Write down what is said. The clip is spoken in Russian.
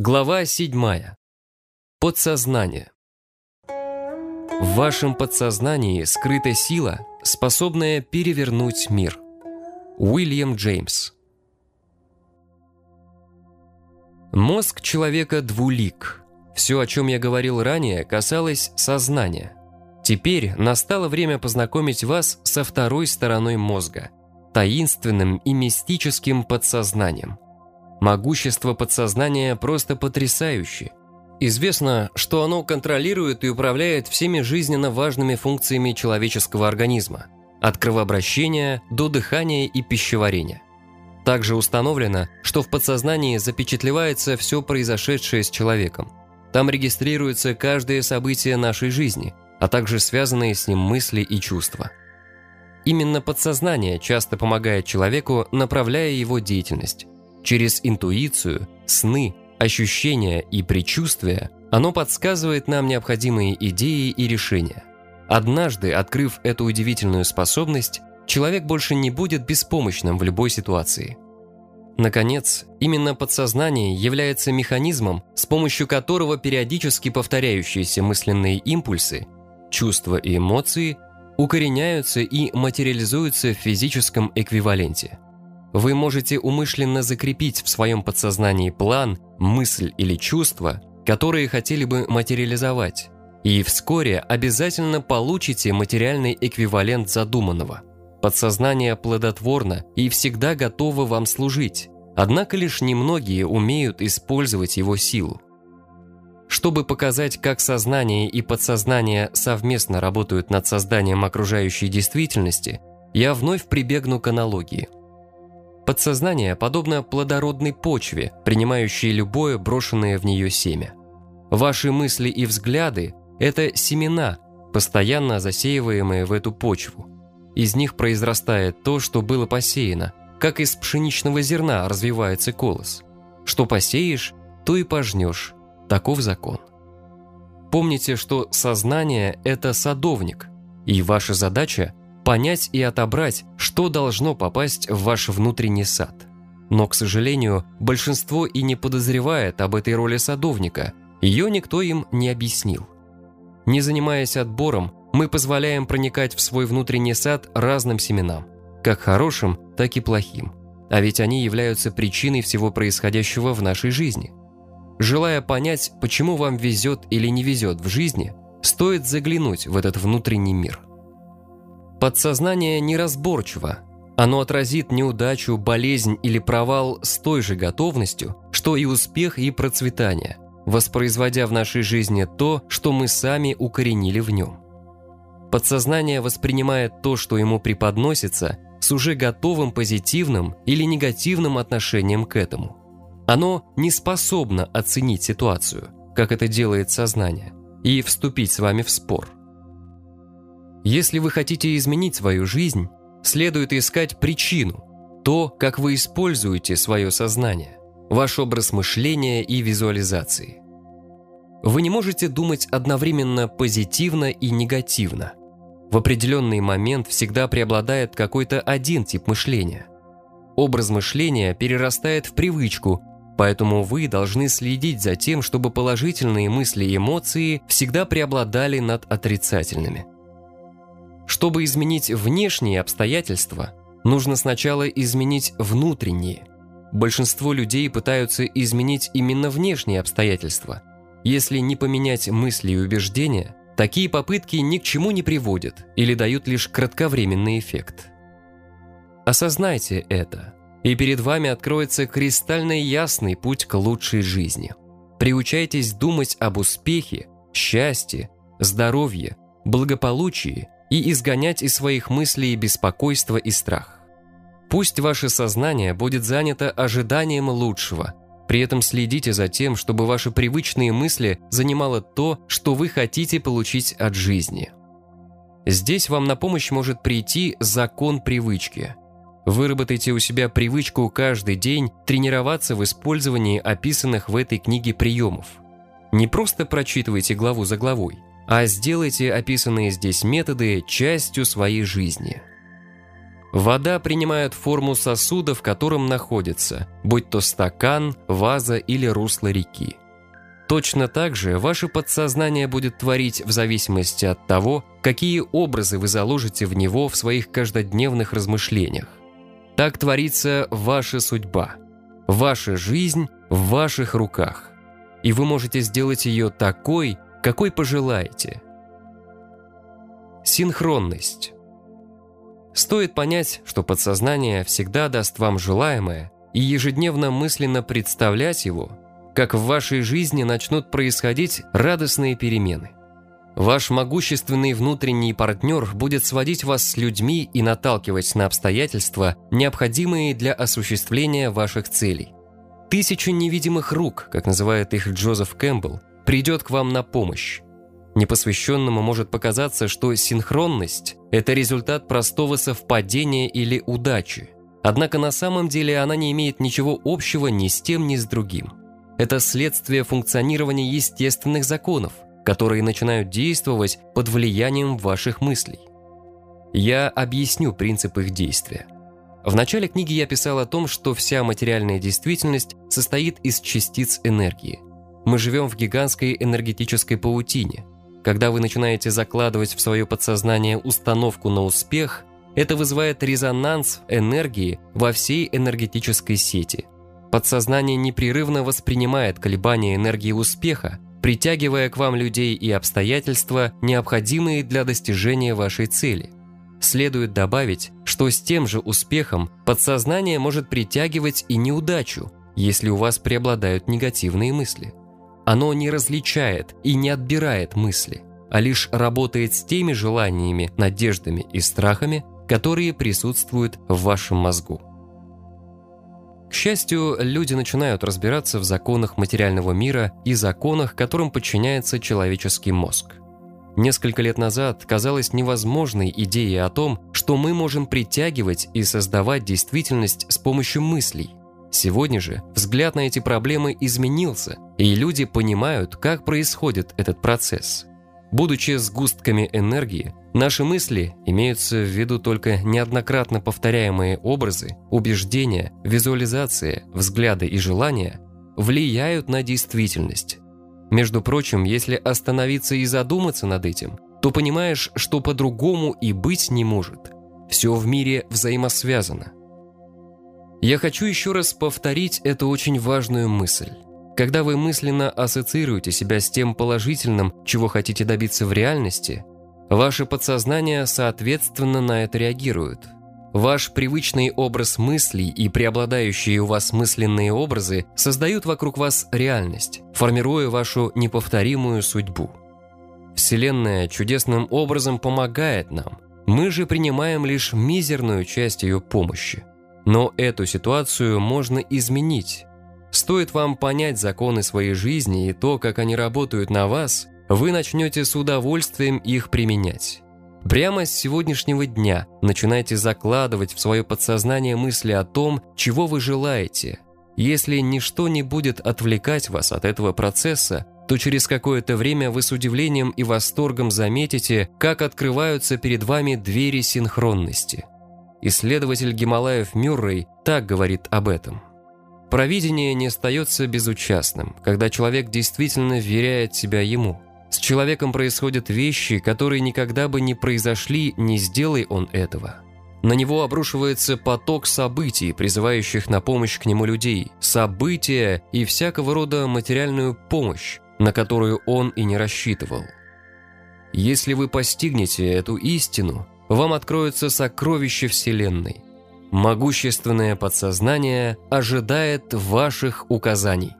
Глава 7. Подсознание. В вашем подсознании скрыта сила, способная перевернуть мир. Уильям Джеймс. Мозг человека двулик. Все, о чем я говорил ранее, касалось сознания. Теперь настало время познакомить вас со второй стороной мозга – таинственным и мистическим подсознанием – Могущество подсознания просто потрясающе. Известно, что оно контролирует и управляет всеми жизненно важными функциями человеческого организма, от кровообращения до дыхания и пищеварения. Также установлено, что в подсознании запечатлевается все произошедшее с человеком. Там регистрируется каждое событие нашей жизни, а также связанные с ним мысли и чувства. Именно подсознание часто помогает человеку, направляя его деятельность. Через интуицию, сны, ощущения и предчувствия оно подсказывает нам необходимые идеи и решения. Однажды, открыв эту удивительную способность, человек больше не будет беспомощным в любой ситуации. Наконец, именно подсознание является механизмом, с помощью которого периодически повторяющиеся мысленные импульсы, чувства и эмоции укореняются и материализуются в физическом эквиваленте – вы можете умышленно закрепить в своем подсознании план, мысль или чувство, которые хотели бы материализовать, и вскоре обязательно получите материальный эквивалент задуманного. Подсознание плодотворно и всегда готово вам служить, однако лишь немногие умеют использовать его силу. Чтобы показать, как сознание и подсознание совместно работают над созданием окружающей действительности, я вновь прибегну к аналогии – Подсознание подобно плодородной почве, принимающей любое брошенное в нее семя. Ваши мысли и взгляды – это семена, постоянно засеиваемые в эту почву. Из них произрастает то, что было посеяно, как из пшеничного зерна развивается колос. Что посеешь, то и пожнешь. Таков закон. Помните, что сознание – это садовник, и ваша задача понять и отобрать, что должно попасть в ваш внутренний сад. Но, к сожалению, большинство и не подозревает об этой роли садовника, ее никто им не объяснил. Не занимаясь отбором, мы позволяем проникать в свой внутренний сад разным семенам, как хорошим, так и плохим. А ведь они являются причиной всего происходящего в нашей жизни. Желая понять, почему вам везет или не везет в жизни, стоит заглянуть в этот внутренний мир – Подсознание неразборчиво. Оно отразит неудачу, болезнь или провал с той же готовностью, что и успех и процветание, воспроизводя в нашей жизни то, что мы сами укоренили в нем. Подсознание воспринимает то, что ему преподносится, с уже готовым позитивным или негативным отношением к этому. Оно не способно оценить ситуацию, как это делает сознание, и вступить с вами в спор – если вы хотите изменить свою жизнь, следует искать причину, то, как вы используете свое сознание, ваш образ мышления и визуализации. Вы не можете думать одновременно позитивно и негативно. В определенный момент всегда преобладает какой-то один тип мышления. Образ мышления перерастает в привычку, поэтому вы должны следить за тем, чтобы положительные мысли и эмоции всегда преобладали над отрицательными – чтобы изменить внешние обстоятельства, нужно сначала изменить внутренние. Большинство людей пытаются изменить именно внешние обстоятельства. Если не поменять мысли и убеждения, такие попытки ни к чему не приводят или дают лишь кратковременный эффект. Осознайте это, и перед вами откроется кристально ясный путь к лучшей жизни. Приучайтесь думать об успехе, счастье, здоровье, благополучии и изгонять из своих мыслей беспокойство и страх. Пусть ваше сознание будет занято ожиданием лучшего, при этом следите за тем, чтобы ваши привычные мысли занимало то, что вы хотите получить от жизни. Здесь вам на помощь может прийти закон привычки. Выработайте у себя привычку каждый день тренироваться в использовании описанных в этой книге приемов. Не просто прочитывайте главу за главой, а сделайте описанные здесь методы частью своей жизни. Вода принимает форму сосуда, в котором находится, будь то стакан, ваза или русло реки. Точно так же ваше подсознание будет творить в зависимости от того, какие образы вы заложите в него в своих каждодневных размышлениях. Так творится ваша судьба. Ваша жизнь в ваших руках. И вы можете сделать ее такой, какой пожелаете. Синхронность. Стоит понять, что подсознание всегда даст вам желаемое, и ежедневно мысленно представлять его, как в вашей жизни начнут происходить радостные перемены. Ваш могущественный внутренний партнер будет сводить вас с людьми и наталкивать на обстоятельства, необходимые для осуществления ваших целей. Тысяча невидимых рук, как называет их Джозеф Кэмпбелл, придет к вам на помощь. Непосвященному может показаться, что синхронность – это результат простого совпадения или удачи. Однако на самом деле она не имеет ничего общего ни с тем, ни с другим. Это следствие функционирования естественных законов, которые начинают действовать под влиянием ваших мыслей. Я объясню принцип их действия. В начале книги я писал о том, что вся материальная действительность состоит из частиц энергии. Мы живем в гигантской энергетической паутине – когда вы начинаете закладывать в свое подсознание установку на успех, это вызывает резонанс энергии во всей энергетической сети. Подсознание непрерывно воспринимает колебания энергии успеха, притягивая к вам людей и обстоятельства, необходимые для достижения вашей цели. Следует добавить, что с тем же успехом подсознание может притягивать и неудачу, если у вас преобладают негативные мысли. Оно не различает и не отбирает мысли, а лишь работает с теми желаниями, надеждами и страхами, которые присутствуют в вашем мозгу. К счастью, люди начинают разбираться в законах материального мира и законах, которым подчиняется человеческий мозг. Несколько лет назад казалось невозможной идея о том, что мы можем притягивать и создавать действительность с помощью мыслей, Сегодня же взгляд на эти проблемы изменился, и люди понимают, как происходит этот процесс. Будучи сгустками энергии, наши мысли имеются в виду только неоднократно повторяемые образы, убеждения, визуализация, взгляды и желания влияют на действительность. Между прочим, если остановиться и задуматься над этим, то понимаешь, что по-другому и быть не может. Все в мире взаимосвязано. Я хочу еще раз повторить эту очень важную мысль. Когда вы мысленно ассоциируете себя с тем положительным, чего хотите добиться в реальности, ваше подсознание соответственно на это реагирует. Ваш привычный образ мыслей и преобладающие у вас мысленные образы создают вокруг вас реальность, формируя вашу неповторимую судьбу. Вселенная чудесным образом помогает нам, мы же принимаем лишь мизерную часть ее помощи. Но эту ситуацию можно изменить. Стоит вам понять законы своей жизни и то, как они работают на вас, вы начнете с удовольствием их применять. Прямо с сегодняшнего дня начинайте закладывать в свое подсознание мысли о том, чего вы желаете. Если ничто не будет отвлекать вас от этого процесса, то через какое-то время вы с удивлением и восторгом заметите, как открываются перед вами двери синхронности – Исследователь Гималаев Мюррей так говорит об этом. Провидение не остается безучастным, когда человек действительно вверяет себя ему. С человеком происходят вещи, которые никогда бы не произошли, не сделай он этого. На него обрушивается поток событий, призывающих на помощь к нему людей, события и всякого рода материальную помощь, на которую он и не рассчитывал. Если вы постигнете эту истину, вам откроются сокровища Вселенной. Могущественное подсознание ожидает ваших указаний.